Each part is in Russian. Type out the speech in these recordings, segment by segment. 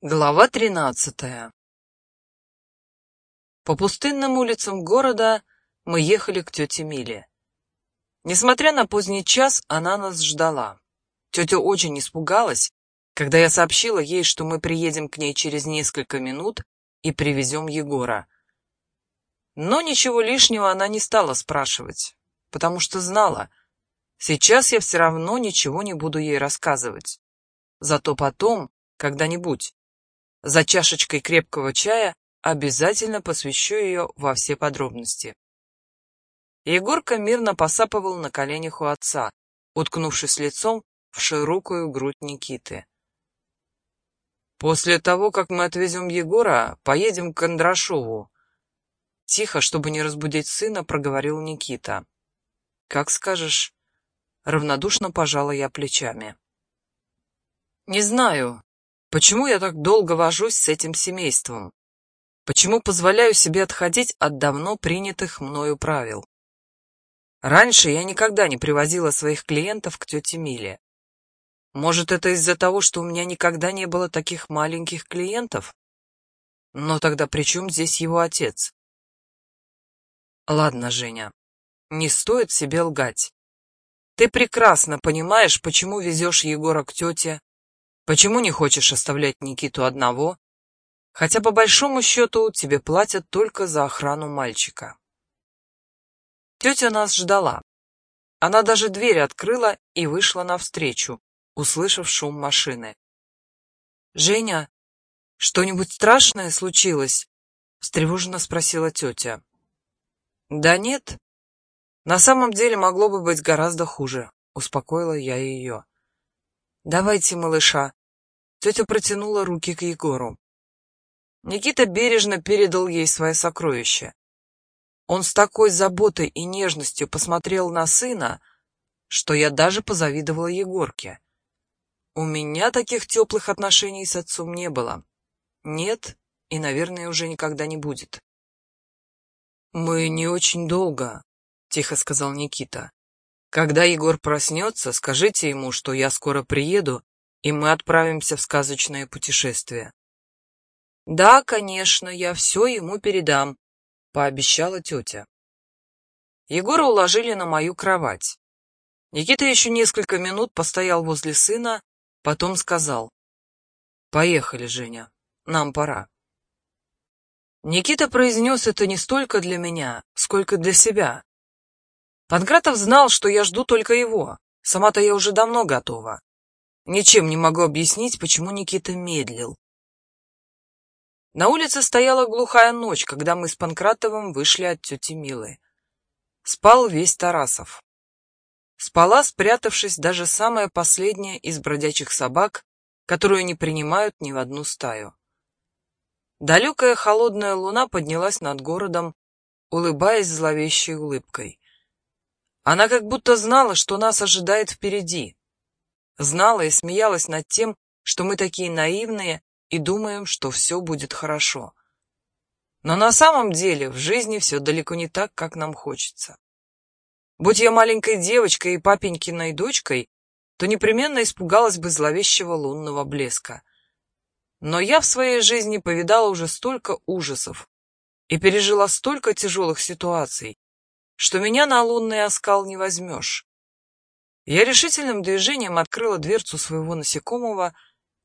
Глава тринадцатая По пустынным улицам города мы ехали к тете Миле. Несмотря на поздний час, она нас ждала. Тетя очень испугалась, когда я сообщила ей, что мы приедем к ней через несколько минут и привезем Егора. Но ничего лишнего она не стала спрашивать, потому что знала, сейчас я все равно ничего не буду ей рассказывать. Зато потом, когда-нибудь, за чашечкой крепкого чая обязательно посвящу ее во все подробности. Егорка мирно посапывал на коленях у отца, уткнувшись лицом в широкую грудь Никиты. «После того, как мы отвезем Егора, поедем к Кондрашову». Тихо, чтобы не разбудить сына, проговорил Никита. «Как скажешь». Равнодушно пожала я плечами. «Не знаю, Почему я так долго вожусь с этим семейством? Почему позволяю себе отходить от давно принятых мною правил? Раньше я никогда не привозила своих клиентов к тете Миле. Может, это из-за того, что у меня никогда не было таких маленьких клиентов? Но тогда при чем здесь его отец? Ладно, Женя, не стоит себе лгать. Ты прекрасно понимаешь, почему везешь Егора к тете, Почему не хочешь оставлять Никиту одного? Хотя по большому счету тебе платят только за охрану мальчика. Тетя нас ждала. Она даже дверь открыла и вышла навстречу, услышав шум машины. «Женя, что-нибудь страшное случилось?» — встревоженно спросила тетя. «Да нет. На самом деле могло бы быть гораздо хуже», — успокоила я ее. «Давайте, малыша, Тетя протянула руки к Егору. Никита бережно передал ей свое сокровище. Он с такой заботой и нежностью посмотрел на сына, что я даже позавидовала Егорке. У меня таких теплых отношений с отцом не было. Нет, и, наверное, уже никогда не будет. «Мы не очень долго», — тихо сказал Никита. «Когда Егор проснется, скажите ему, что я скоро приеду, и мы отправимся в сказочное путешествие. Да, конечно, я все ему передам, пообещала тетя. Егора уложили на мою кровать. Никита еще несколько минут постоял возле сына, потом сказал. «Поехали, Женя, нам пора». Никита произнес это не столько для меня, сколько для себя. Панкратов знал, что я жду только его, сама-то я уже давно готова. Ничем не могу объяснить, почему Никита медлил. На улице стояла глухая ночь, когда мы с Панкратовым вышли от тети Милы. Спал весь Тарасов. Спала, спрятавшись, даже самая последняя из бродячих собак, которую не принимают ни в одну стаю. Далекая холодная луна поднялась над городом, улыбаясь зловещей улыбкой. Она как будто знала, что нас ожидает впереди, Знала и смеялась над тем, что мы такие наивные и думаем, что все будет хорошо. Но на самом деле в жизни все далеко не так, как нам хочется. Будь я маленькой девочкой и папенькиной дочкой, то непременно испугалась бы зловещего лунного блеска. Но я в своей жизни повидала уже столько ужасов и пережила столько тяжелых ситуаций, что меня на лунный оскал не возьмешь. Я решительным движением открыла дверцу своего насекомого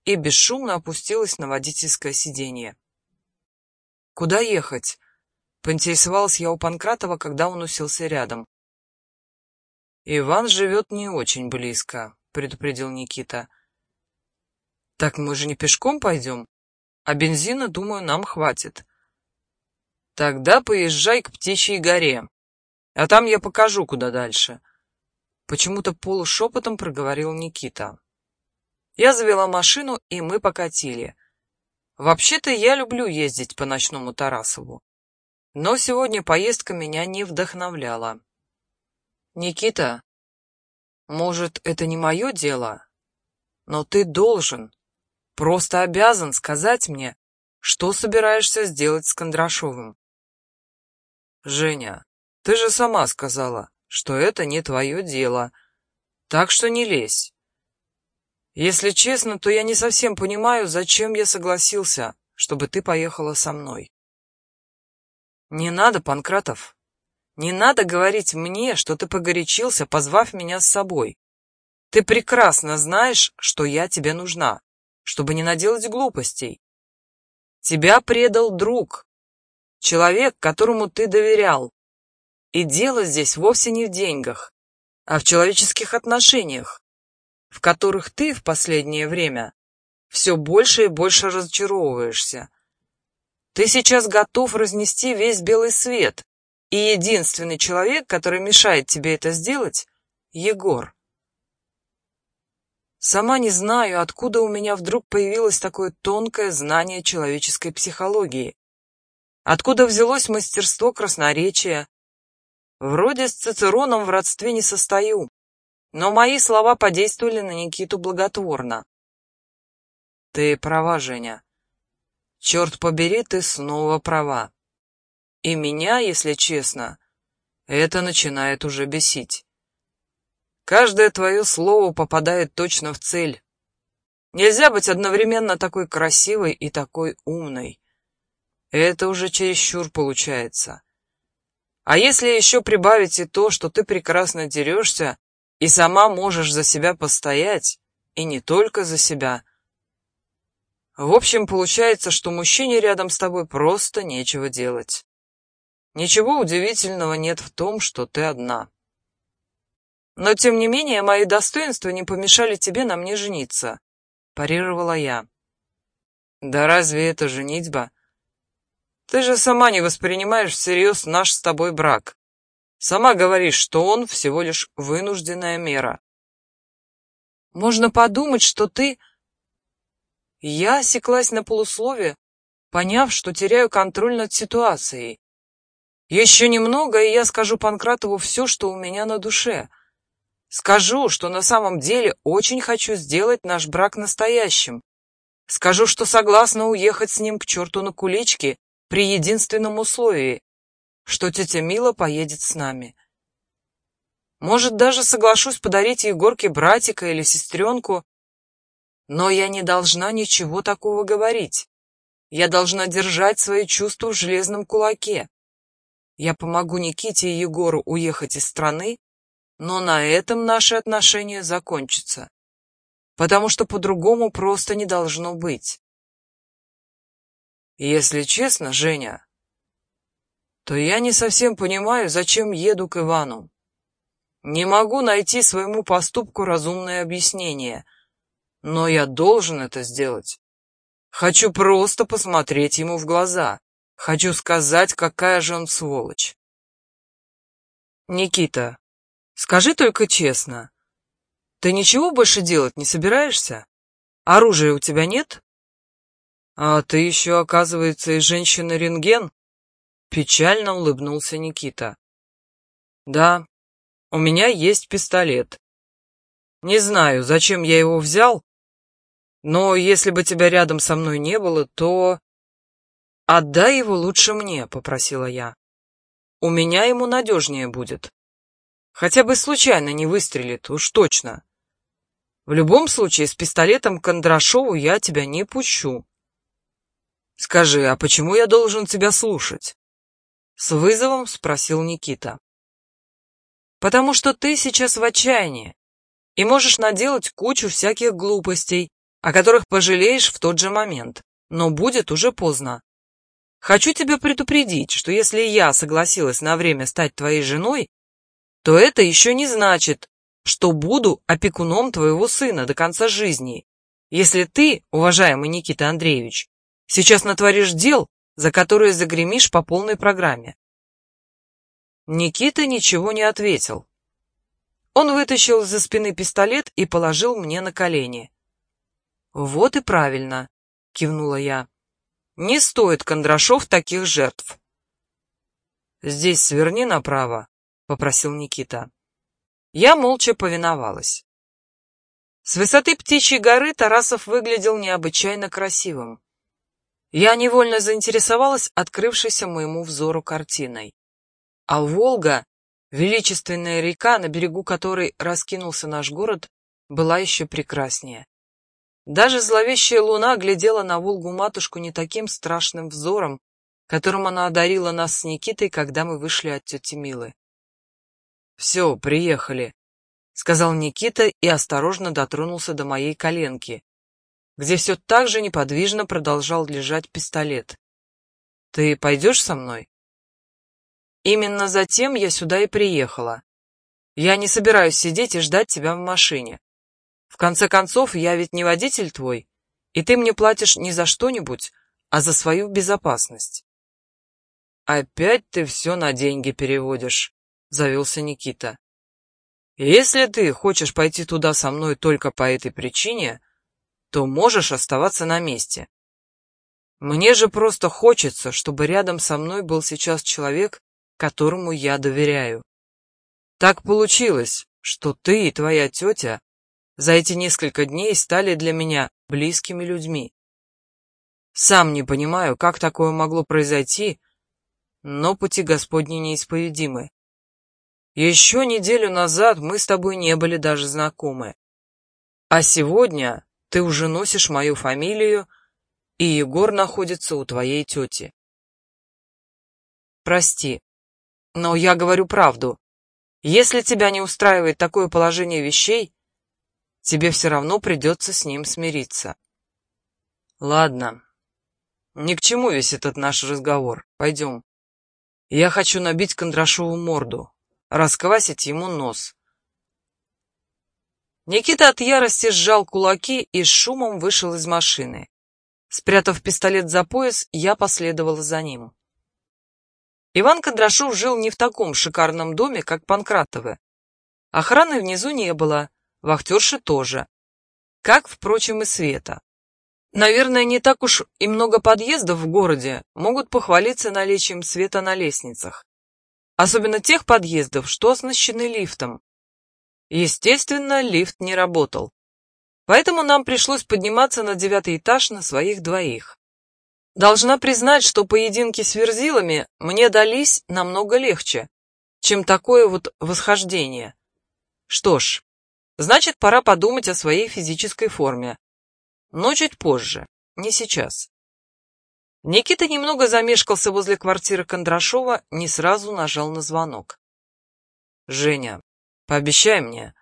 и бесшумно опустилась на водительское сиденье. «Куда ехать?» — поинтересовалась я у Панкратова, когда он уселся рядом. «Иван живет не очень близко», — предупредил Никита. «Так мы же не пешком пойдем, а бензина, думаю, нам хватит». «Тогда поезжай к Птичьей горе, а там я покажу, куда дальше». Почему-то полушепотом проговорил Никита. Я завела машину, и мы покатили. Вообще-то я люблю ездить по ночному Тарасову. Но сегодня поездка меня не вдохновляла. Никита, может, это не мое дело, но ты должен, просто обязан сказать мне, что собираешься сделать с Кондрашовым. Женя, ты же сама сказала, что это не твое дело, так что не лезь. Если честно, то я не совсем понимаю, зачем я согласился, чтобы ты поехала со мной. Не надо, Панкратов. Не надо говорить мне, что ты погорячился, позвав меня с собой. Ты прекрасно знаешь, что я тебе нужна, чтобы не наделать глупостей. Тебя предал друг, человек, которому ты доверял. И дело здесь вовсе не в деньгах, а в человеческих отношениях в которых ты в последнее время все больше и больше разочаровываешься. Ты сейчас готов разнести весь белый свет, и единственный человек, который мешает тебе это сделать, — Егор. Сама не знаю, откуда у меня вдруг появилось такое тонкое знание человеческой психологии. Откуда взялось мастерство красноречия. Вроде с Цицероном в родстве не состою, но мои слова подействовали на Никиту благотворно. Ты права, Женя. Черт побери, ты снова права. И меня, если честно, это начинает уже бесить. Каждое твое слово попадает точно в цель. Нельзя быть одновременно такой красивой и такой умной. Это уже чересчур получается. А если еще прибавить и то, что ты прекрасно дерешься, и сама можешь за себя постоять, и не только за себя. В общем, получается, что мужчине рядом с тобой просто нечего делать. Ничего удивительного нет в том, что ты одна. Но, тем не менее, мои достоинства не помешали тебе на мне жениться, парировала я. Да разве это женитьба? Ты же сама не воспринимаешь всерьез наш с тобой брак. Сама говоришь, что он всего лишь вынужденная мера. Можно подумать, что ты... Я осеклась на полуслове, поняв, что теряю контроль над ситуацией. Еще немного, и я скажу Панкратову все, что у меня на душе. Скажу, что на самом деле очень хочу сделать наш брак настоящим. Скажу, что согласна уехать с ним к черту на куличке при единственном условии что тетя Мила поедет с нами. Может, даже соглашусь подарить Егорке братика или сестренку, но я не должна ничего такого говорить. Я должна держать свои чувства в железном кулаке. Я помогу Никите и Егору уехать из страны, но на этом наши отношения закончатся, потому что по-другому просто не должно быть. Если честно, Женя, то я не совсем понимаю, зачем еду к Ивану. Не могу найти своему поступку разумное объяснение, но я должен это сделать. Хочу просто посмотреть ему в глаза. Хочу сказать, какая же он сволочь. Никита, скажи только честно, ты ничего больше делать не собираешься? Оружия у тебя нет? А ты еще, оказывается, и женщина-рентген? Печально улыбнулся Никита. Да, у меня есть пистолет. Не знаю, зачем я его взял, но если бы тебя рядом со мной не было, то... Отдай его лучше мне, попросила я. У меня ему надежнее будет. Хотя бы случайно не выстрелит, уж точно. В любом случае, с пистолетом Кондрашову я тебя не пущу. Скажи, а почему я должен тебя слушать? С вызовом спросил Никита. Потому что ты сейчас в отчаянии и можешь наделать кучу всяких глупостей, о которых пожалеешь в тот же момент, но будет уже поздно. Хочу тебя предупредить, что если я согласилась на время стать твоей женой, то это еще не значит, что буду опекуном твоего сына до конца жизни. Если ты, уважаемый Никита Андреевич, сейчас натворишь дел, за которые загремишь по полной программе. Никита ничего не ответил. Он вытащил из-за спины пистолет и положил мне на колени. «Вот и правильно», — кивнула я. «Не стоит Кондрашов таких жертв». «Здесь сверни направо», — попросил Никита. Я молча повиновалась. С высоты птичьей горы Тарасов выглядел необычайно красивым. Я невольно заинтересовалась открывшейся моему взору картиной. А Волга, величественная река, на берегу которой раскинулся наш город, была еще прекраснее. Даже зловещая луна глядела на Волгу-матушку не таким страшным взором, которым она одарила нас с Никитой, когда мы вышли от тети Милы. «Все, приехали», — сказал Никита и осторожно дотронулся до моей коленки, где все так же неподвижно продолжал лежать пистолет. «Ты пойдешь со мной?» «Именно затем я сюда и приехала. Я не собираюсь сидеть и ждать тебя в машине. В конце концов, я ведь не водитель твой, и ты мне платишь не за что-нибудь, а за свою безопасность». «Опять ты все на деньги переводишь», — завелся Никита. «Если ты хочешь пойти туда со мной только по этой причине, то можешь оставаться на месте. Мне же просто хочется, чтобы рядом со мной был сейчас человек, которому я доверяю. Так получилось, что ты и твоя тетя за эти несколько дней стали для меня близкими людьми. Сам не понимаю, как такое могло произойти, но пути Господни неисповедимы. Еще неделю назад мы с тобой не были даже знакомы. А сегодня ты уже носишь мою фамилию, и Егор находится у твоей тети. Прости, но я говорю правду. Если тебя не устраивает такое положение вещей, тебе все равно придется с ним смириться. Ладно, ни к чему весь этот наш разговор. Пойдем. Я хочу набить Кондрашову морду, расквасить ему нос. Никита от ярости сжал кулаки и с шумом вышел из машины. Спрятав пистолет за пояс, я последовала за ним. Иван Кондрашов жил не в таком шикарном доме, как Панкратовы. Охраны внизу не было, вахтерши тоже. Как, впрочем, и Света. Наверное, не так уж и много подъездов в городе могут похвалиться наличием света на лестницах. Особенно тех подъездов, что оснащены лифтом. Естественно, лифт не работал. Поэтому нам пришлось подниматься на девятый этаж на своих двоих. Должна признать, что поединки с верзилами мне дались намного легче, чем такое вот восхождение. Что ж, значит, пора подумать о своей физической форме. Но чуть позже, не сейчас. Никита немного замешкался возле квартиры Кондрашова, не сразу нажал на звонок. «Женя, пообещай мне,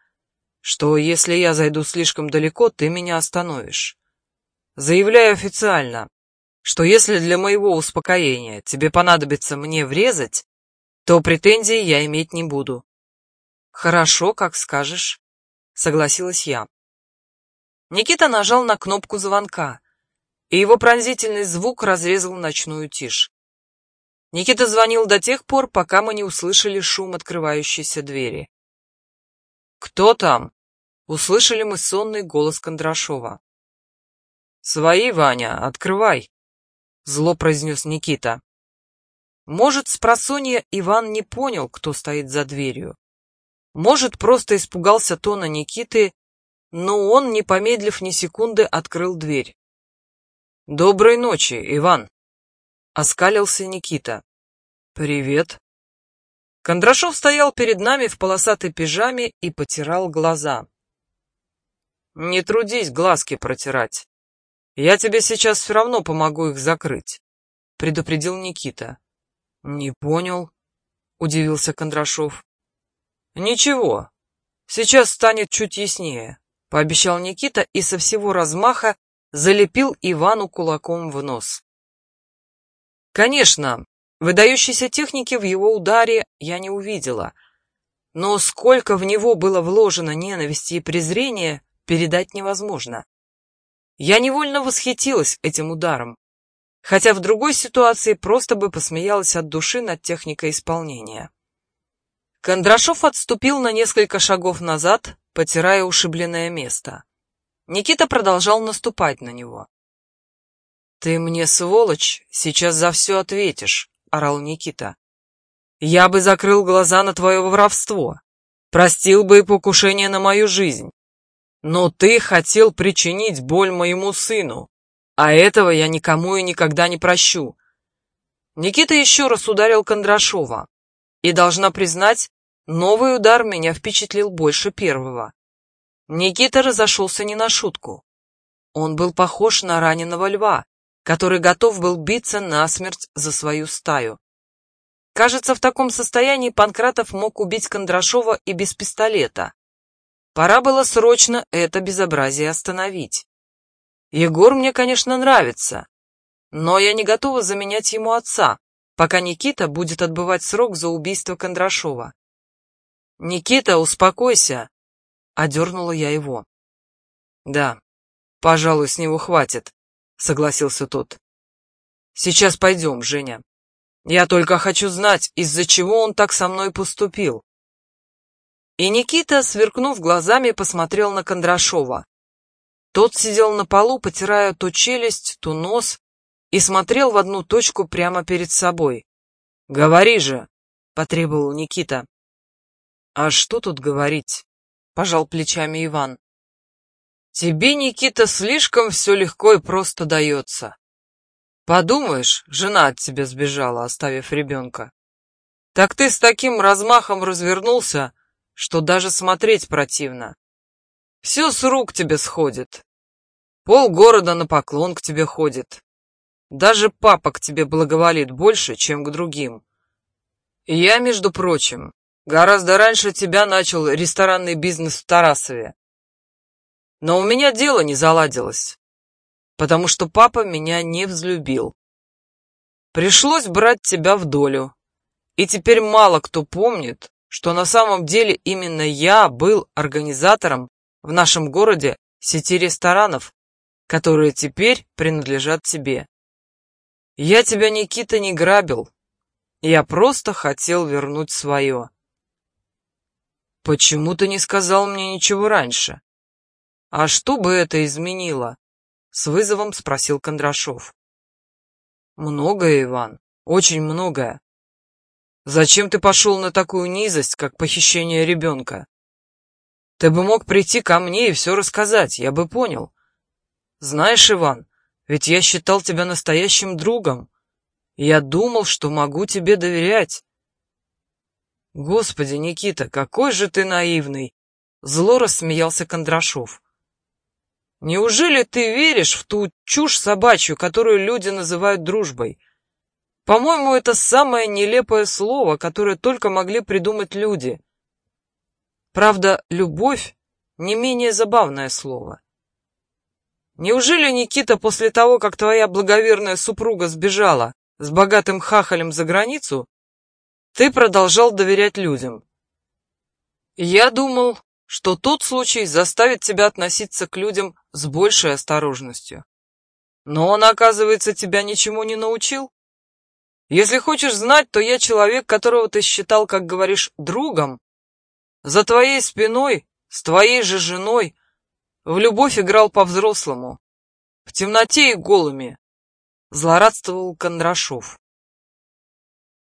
что если я зайду слишком далеко, ты меня остановишь. Заявляю официально, что если для моего успокоения тебе понадобится мне врезать, то претензий я иметь не буду. Хорошо, как скажешь, согласилась я. Никита нажал на кнопку звонка, и его пронзительный звук разрезал ночную тишь. Никита звонил до тех пор, пока мы не услышали шум открывающейся двери. «Кто там?» — услышали мы сонный голос Кондрашова. «Свои, Ваня, открывай!» — зло произнес Никита. Может, с просонья Иван не понял, кто стоит за дверью. Может, просто испугался тона Никиты, но он, не помедлив ни секунды, открыл дверь. «Доброй ночи, Иван!» — оскалился Никита. «Привет!» Кондрашов стоял перед нами в полосатой пижаме и потирал глаза. «Не трудись глазки протирать. Я тебе сейчас все равно помогу их закрыть», — предупредил Никита. «Не понял», — удивился Кондрашов. «Ничего, сейчас станет чуть яснее», — пообещал Никита и со всего размаха залепил Ивану кулаком в нос. Конечно, Выдающейся техники в его ударе я не увидела, но сколько в него было вложено ненависти и презрения, передать невозможно. Я невольно восхитилась этим ударом, хотя в другой ситуации просто бы посмеялась от души над техникой исполнения. Кондрашов отступил на несколько шагов назад, потирая ушибленное место. Никита продолжал наступать на него. «Ты мне, сволочь, сейчас за все ответишь», — орал Никита. «Я бы закрыл глаза на твое воровство, простил бы и покушение на мою жизнь. Но ты хотел причинить боль моему сыну, а этого я никому и никогда не прощу». Никита еще раз ударил Кондрашова, и, должна признать, новый удар меня впечатлил больше первого. Никита разошелся не на шутку. Он был похож на раненого льва, который готов был биться насмерть за свою стаю. Кажется, в таком состоянии Панкратов мог убить Кондрашова и без пистолета. Пора было срочно это безобразие остановить. Егор мне, конечно, нравится, но я не готова заменять ему отца, пока Никита будет отбывать срок за убийство Кондрашова. «Никита, успокойся!» — одернула я его. «Да, пожалуй, с него хватит», — согласился тот. «Сейчас пойдем, Женя. Я только хочу знать, из-за чего он так со мной поступил». И Никита, сверкнув глазами, посмотрел на Кондрашова. Тот сидел на полу, потирая то челюсть, то нос, и смотрел в одну точку прямо перед собой. «Говори же!» — потребовал Никита. «А что тут говорить?» — пожал плечами Иван. «Тебе, Никита, слишком все легко и просто дается. Подумаешь, жена от тебя сбежала, оставив ребенка. Так ты с таким размахом развернулся, что даже смотреть противно. Все с рук тебе сходит. Пол города на поклон к тебе ходит. Даже папа к тебе благоволит больше, чем к другим. Я, между прочим, Гораздо раньше тебя начал ресторанный бизнес в Тарасове. Но у меня дело не заладилось, потому что папа меня не взлюбил. Пришлось брать тебя в долю. И теперь мало кто помнит, что на самом деле именно я был организатором в нашем городе сети ресторанов, которые теперь принадлежат тебе. Я тебя, Никита, не грабил. Я просто хотел вернуть свое. «Почему ты не сказал мне ничего раньше?» «А что бы это изменило?» — с вызовом спросил Кондрашов. «Многое, Иван, очень многое. Зачем ты пошел на такую низость, как похищение ребенка? Ты бы мог прийти ко мне и все рассказать, я бы понял. Знаешь, Иван, ведь я считал тебя настоящим другом. Я думал, что могу тебе доверять. «Господи, Никита, какой же ты наивный!» Зло рассмеялся Кондрашов. «Неужели ты веришь в ту чушь собачью, которую люди называют дружбой? По-моему, это самое нелепое слово, которое только могли придумать люди. Правда, любовь — не менее забавное слово. Неужели, Никита, после того, как твоя благоверная супруга сбежала с богатым хахалем за границу, ты продолжал доверять людям. Я думал, что тот случай заставит тебя относиться к людям с большей осторожностью. Но он, оказывается, тебя ничему не научил. Если хочешь знать, то я человек, которого ты считал, как говоришь, другом. За твоей спиной, с твоей же женой, в любовь играл по-взрослому. В темноте и голыми. Злорадствовал Кондрашов.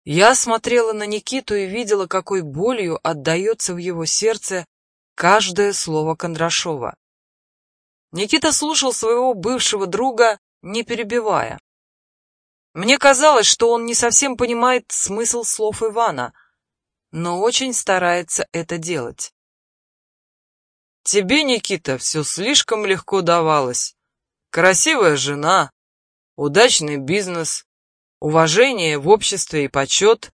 Я смотрела на Никиту и видела, какой болью отдается в его сердце каждое слово Кондрашова. Никита слушал своего бывшего друга, не перебивая. Мне казалось, что он не совсем понимает смысл слов Ивана, но очень старается это делать. Тебе, Никита, все слишком легко давалось. Красивая жена, удачный бизнес, уважение в обществе и почет.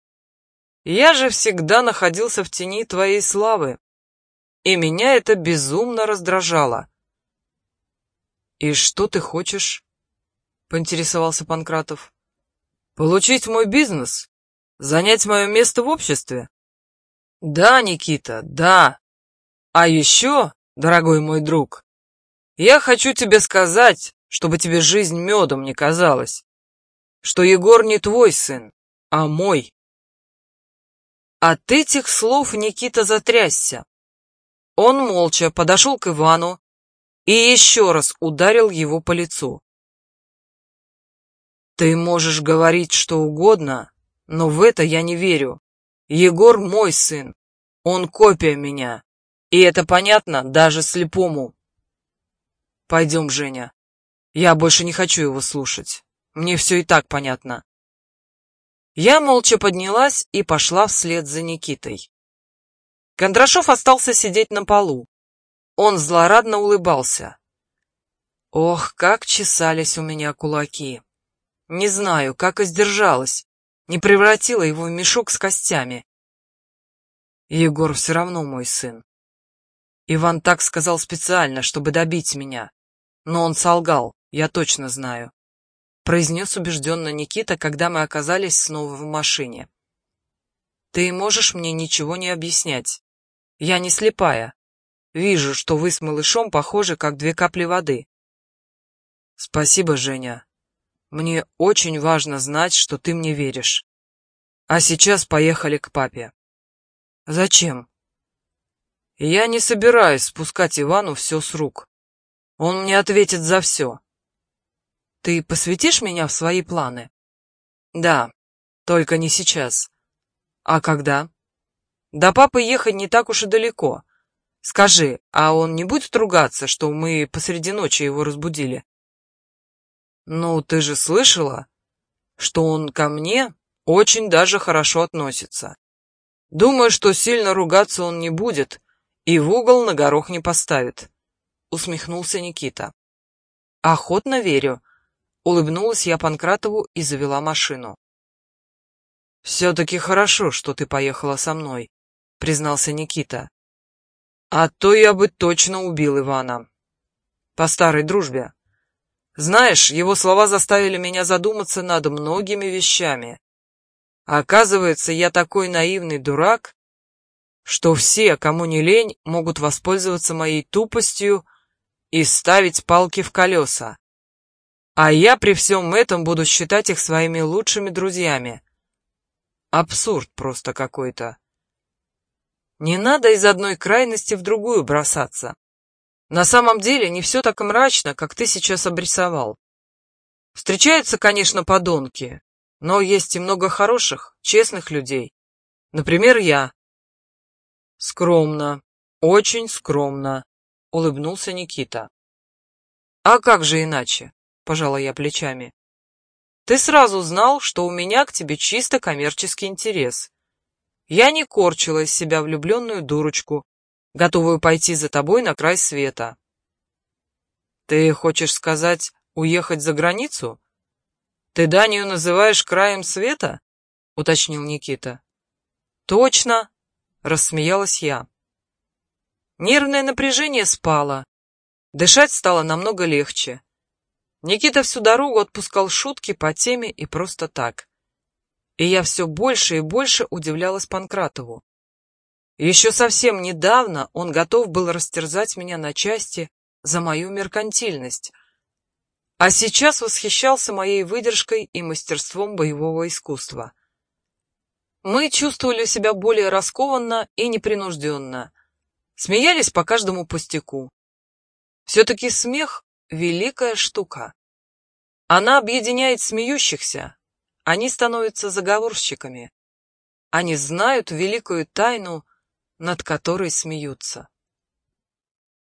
Я же всегда находился в тени твоей славы, и меня это безумно раздражало. «И что ты хочешь?» — поинтересовался Панкратов. «Получить мой бизнес? Занять мое место в обществе?» «Да, Никита, да. А еще, дорогой мой друг, я хочу тебе сказать, чтобы тебе жизнь медом не казалась что Егор не твой сын, а мой. От этих слов Никита затрясся. Он молча подошел к Ивану и еще раз ударил его по лицу. Ты можешь говорить что угодно, но в это я не верю. Егор мой сын, он копия меня, и это понятно даже слепому. Пойдем, Женя, я больше не хочу его слушать. Мне все и так понятно. Я молча поднялась и пошла вслед за Никитой. Кондрашов остался сидеть на полу. Он злорадно улыбался. Ох, как чесались у меня кулаки. Не знаю, как и сдержалась, не превратила его в мешок с костями. Егор все равно мой сын. Иван так сказал специально, чтобы добить меня. Но он солгал, я точно знаю. Произнес убежденно Никита, когда мы оказались снова в машине. Ты можешь мне ничего не объяснять. Я не слепая. Вижу, что вы с малышом похожи, как две капли воды. Спасибо, Женя. Мне очень важно знать, что ты мне веришь. А сейчас поехали к папе. Зачем? Я не собираюсь спускать Ивану все с рук. Он мне ответит за все. Ты посвятишь меня в свои планы? Да, только не сейчас. А когда? До папы ехать не так уж и далеко. Скажи, а он не будет ругаться, что мы посреди ночи его разбудили? Ну, ты же слышала, что он ко мне очень даже хорошо относится. Думаю, что сильно ругаться он не будет и в угол на горох не поставит. Усмехнулся Никита. Охотно верю. Улыбнулась я Панкратову и завела машину. «Все-таки хорошо, что ты поехала со мной», — признался Никита. «А то я бы точно убил Ивана. По старой дружбе. Знаешь, его слова заставили меня задуматься над многими вещами. Оказывается, я такой наивный дурак, что все, кому не лень, могут воспользоваться моей тупостью и ставить палки в колеса. А я при всем этом буду считать их своими лучшими друзьями. Абсурд просто какой-то. Не надо из одной крайности в другую бросаться. На самом деле не все так мрачно, как ты сейчас обрисовал. Встречаются, конечно, подонки, но есть и много хороших, честных людей. Например, я. Скромно, очень скромно, улыбнулся Никита. А как же иначе? Пожала я плечами. Ты сразу знал, что у меня к тебе чисто коммерческий интерес. Я не корчила из себя влюбленную дурочку, готовую пойти за тобой на край света. Ты хочешь сказать, уехать за границу? Ты Данию называешь краем света? Уточнил Никита. Точно, рассмеялась я. Нервное напряжение спало. Дышать стало намного легче. Никита всю дорогу отпускал шутки по теме и просто так. И я все больше и больше удивлялась Панкратову. Еще совсем недавно он готов был растерзать меня на части за мою меркантильность, а сейчас восхищался моей выдержкой и мастерством боевого искусства. Мы чувствовали себя более раскованно и непринужденно, смеялись по каждому пустяку. Все-таки смех великая штука. Она объединяет смеющихся, они становятся заговорщиками. Они знают великую тайну, над которой смеются.